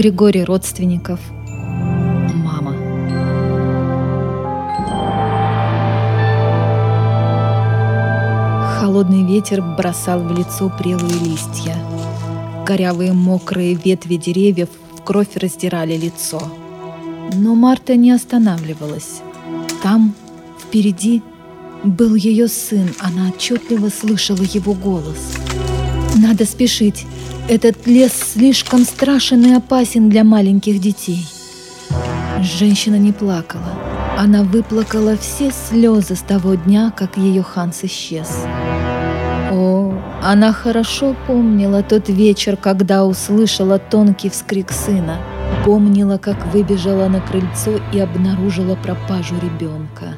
Григорий родственников, мама. Холодный ветер бросал в лицо прелые листья. Корявые мокрые ветви деревьев в кровь раздирали лицо. Но Марта не останавливалась. Там, впереди, был ее сын, она отчетливо слышала его голос. «Надо спешить, этот лес слишком страшен и опасен для маленьких детей». Женщина не плакала. Она выплакала все слезы с того дня, как ее Ханс исчез. О, она хорошо помнила тот вечер, когда услышала тонкий вскрик сына. Помнила, как выбежала на крыльцо и обнаружила пропажу ребенка.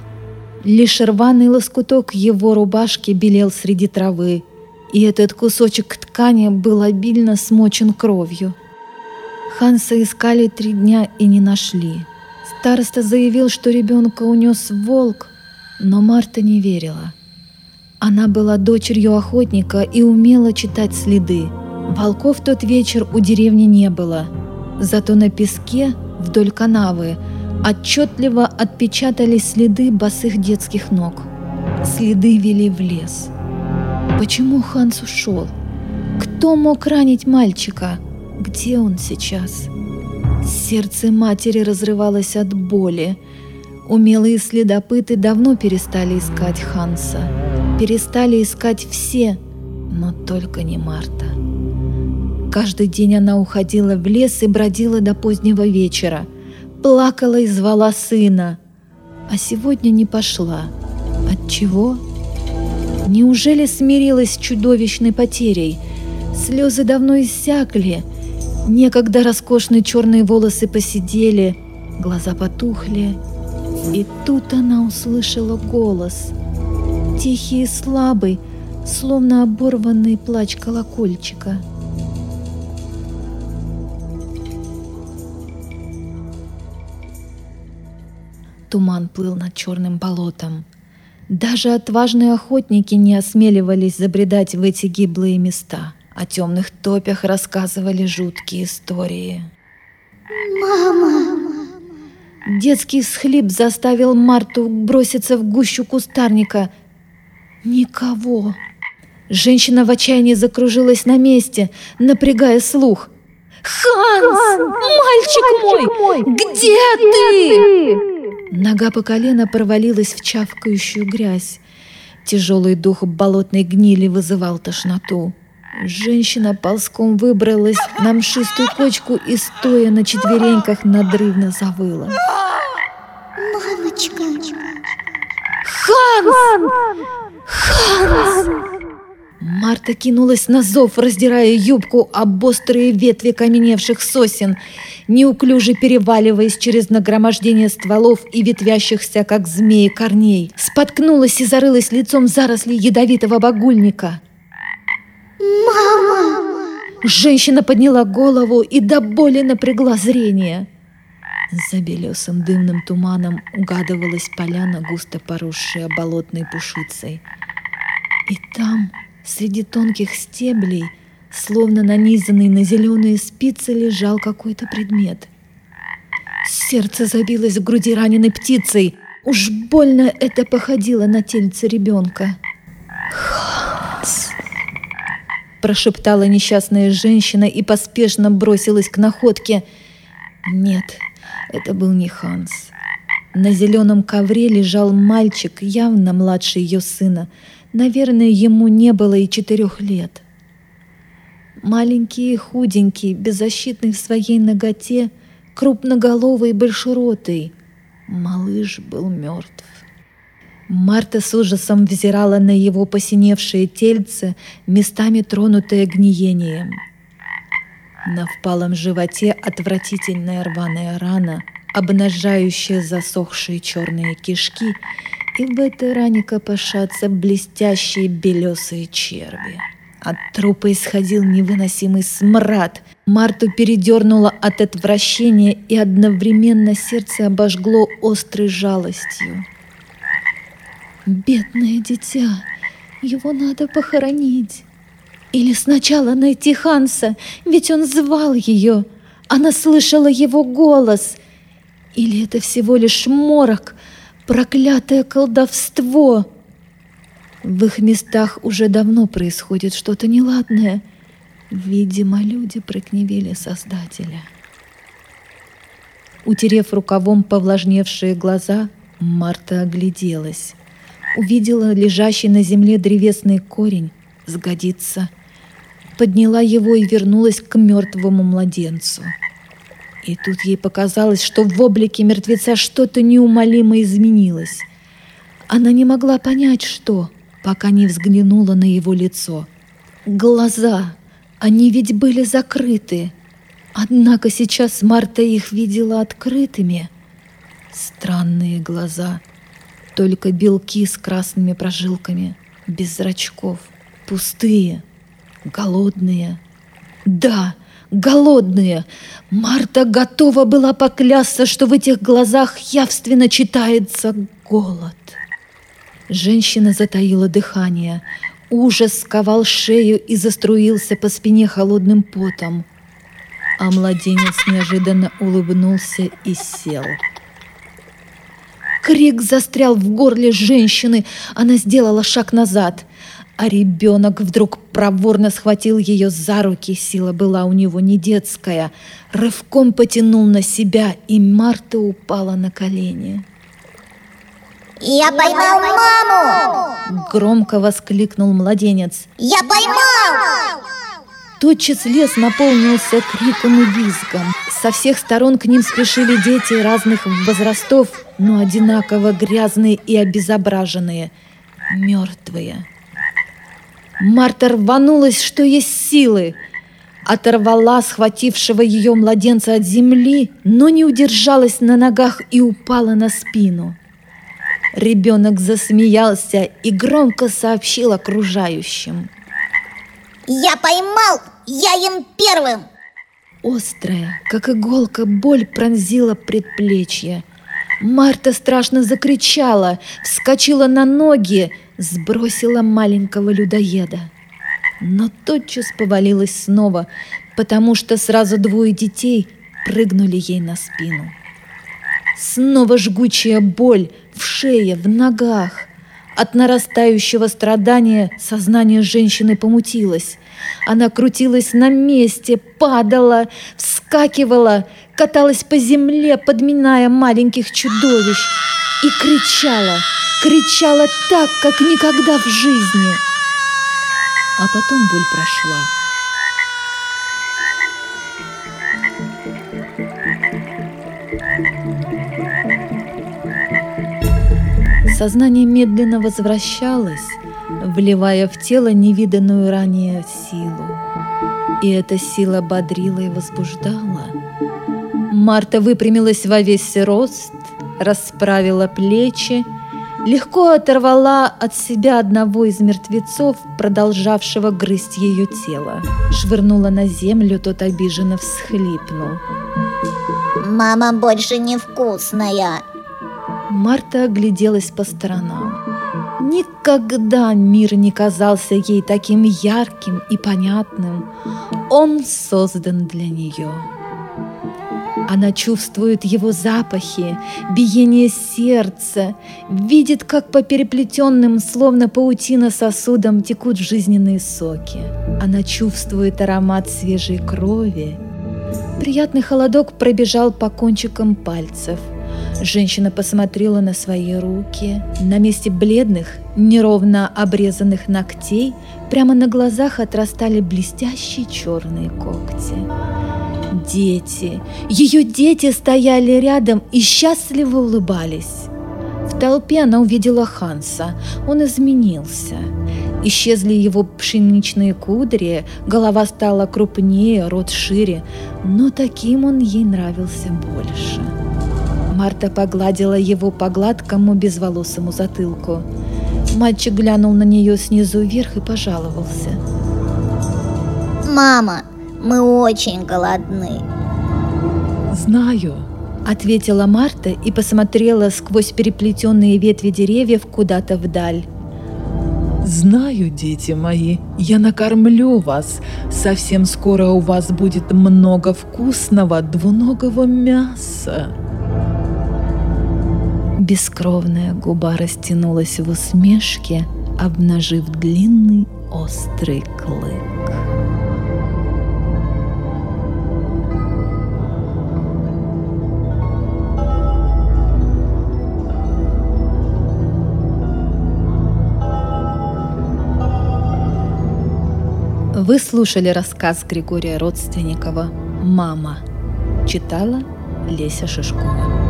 Лишь рваный лоскуток его рубашки белел среди травы, и этот кусочек ткани был обильно смочен кровью. Ханса искали три дня и не нашли. Староста заявил, что ребенка унес волк, но Марта не верила. Она была дочерью охотника и умела читать следы. Волков тот вечер у деревни не было, зато на песке вдоль канавы – отчетливо отпечатались следы босых детских ног. Следы вели в лес. Почему Ханс ушел? Кто мог ранить мальчика? Где он сейчас? Сердце матери разрывалось от боли. Умелые следопыты давно перестали искать Ханса. Перестали искать все, но только не Марта. Каждый день она уходила в лес и бродила до позднего вечера – плакала и звала сына, а сегодня не пошла. От чего? Неужели смирилась с чудовищной потерей? Слезы давно иссякли, некогда роскошные черные волосы посидели, глаза потухли. И тут она услышала голос, тихий и слабый, словно оборванный плач колокольчика – Туман плыл над черным болотом. Даже отважные охотники не осмеливались забредать в эти гиблые места. О темных топях рассказывали жуткие истории. «Мама!» Детский всхлип заставил Марту броситься в гущу кустарника. Никого. Женщина в отчаянии закружилась на месте, напрягая слух. «Ханс! Ханс мальчик, мальчик мой! Где, где ты? ты?» Нога по колено провалилась в чавкающую грязь. Тяжелый дух болотной гнили вызывал тошноту. Женщина ползком выбралась на мшистую кочку и, стоя на четвереньках, надрывно завыла. «Мамочка!» «Ханс! Ханс!», Ханс! Марта кинулась на зов, раздирая юбку об острые ветви каменевших сосен, неуклюже переваливаясь через нагромождение стволов и ветвящихся, как змеи, корней. Споткнулась и зарылась лицом в заросли ядовитого багульника. «Мама!» Женщина подняла голову и до боли напрягла зрение. За белесым дымным туманом угадывалась поляна, густо поросшая болотной пушицей. И там Среди тонких стеблей, словно нанизанный на зеленые спицы, лежал какой-то предмет. Сердце забилось в груди раненой птицей. Уж больно это походило на тельце ребенка. «Ханс!» Прошептала несчастная женщина и поспешно бросилась к находке. Нет, это был не Ханс. На зеленом ковре лежал мальчик, явно младше ее сына, Наверное, ему не было и четырех лет. Маленький и худенький, беззащитный в своей ноготе, крупноголовый и большеротый. Малыш был мертв. Марта с ужасом взирала на его посиневшие тельце, местами тронутое гниением. На впалом животе отвратительная рваная рана, обнажающая засохшие черные кишки и в этой ране копошатся блестящие белесые черви. От трупа исходил невыносимый смрад. Марту передернуло от отвращения, и одновременно сердце обожгло острой жалостью. «Бедное дитя! Его надо похоронить!» Или сначала найти Ханса, ведь он звал ее, Она слышала его голос. Или это всего лишь морок, проклятое колдовство? В их местах уже давно происходит что-то неладное. Видимо, люди прогневили Создателя. Утерев рукавом повлажневшие глаза, Марта огляделась. Увидела лежащий на земле древесный корень. Сгодится. Подняла его и вернулась к мертвому младенцу. И тут ей показалось, что в облике мертвеца что-то неумолимо изменилось. Она не могла понять, что, пока не взглянула на его лицо. Глаза, они ведь были закрыты. Однако сейчас Марта их видела открытыми. Странные глаза, только белки с красными прожилками, без зрачков, пустые, голодные. Да, голодные. Марта готова была поклясться, что в этих глазах явственно читается голод. Женщина затаила дыхание. Ужас сковал шею и заструился по спине холодным потом а младенец неожиданно улыбнулся и сел. Крик застрял в горле женщины, она сделала шаг назад, а ребенок вдруг проворно схватил ее за руки, сила была у него не детская, рывком потянул на себя, и Марта упала на колени. «Я поймал маму!» Громко воскликнул младенец. «Я поймал!» Тотчас лес наполнился криком и визгом. Со всех сторон к ним спешили дети разных возрастов, но одинаково грязные и обезображенные, мертвые. Марта рванулась, что есть силы. Оторвала схватившего ее младенца от земли, но не удержалась на ногах и упала на спину. Ребенок засмеялся и громко сообщил окружающим. «Я поймал я ем первым!» Острая, как иголка, боль пронзила предплечье. Марта страшно закричала, вскочила на ноги, сбросила маленького людоеда. Но тотчас повалилась снова, потому что сразу двое детей прыгнули ей на спину. Снова жгучая боль в шее, в ногах. От нарастающего страдания сознание женщины помутилось. Она крутилась на месте, падала, вскакивала, каталась по земле, подминая маленьких чудовищ и кричала, кричала так, как никогда в жизни. А потом боль прошла. Сознание медленно возвращалось, вливая в тело невиданную ранее силу. И эта сила бодрила и возбуждала. Марта выпрямилась во весь рост, расправила плечи, легко оторвала от себя одного из мертвецов, продолжавшего грызть ее тело. Швырнула на землю, тот обиженно всхлипнул. «Мама больше невкусная!» Марта огляделась по сторонам. Никогда мир не казался ей таким ярким и понятным. Он создан для нее. Она чувствует его запахи, биение сердца, видит, как по переплетенным, словно паутина сосудам, текут жизненные соки. Она чувствует аромат свежей крови. Приятный холодок пробежал по кончикам пальцев – Женщина посмотрела на свои руки. На месте бледных, неровно обрезанных ногтей прямо на глазах отрастали блестящие черные когти. Дети, ее дети стояли рядом и счастливо улыбались. В толпе она увидела Ханса. Он изменился. Исчезли его пшеничные кудри, голова стала крупнее, рот шире, но таким он ей нравился больше. Марта погладила его по гладкому безволосому затылку. Мальчик глянул на нее снизу вверх и пожаловался. «Мама, мы очень голодны». «Знаю», — ответила Марта и посмотрела сквозь переплетенные ветви деревьев куда-то вдаль. Знаю, дети мои, я накормлю вас. Совсем скоро у вас будет много вкусного двуногого мяса. Бескровная губа растянулась в усмешке, обнажив длинный острый клык. Вы слушали рассказ Григория Родственникова «Мама». Читала Леся Шишкова.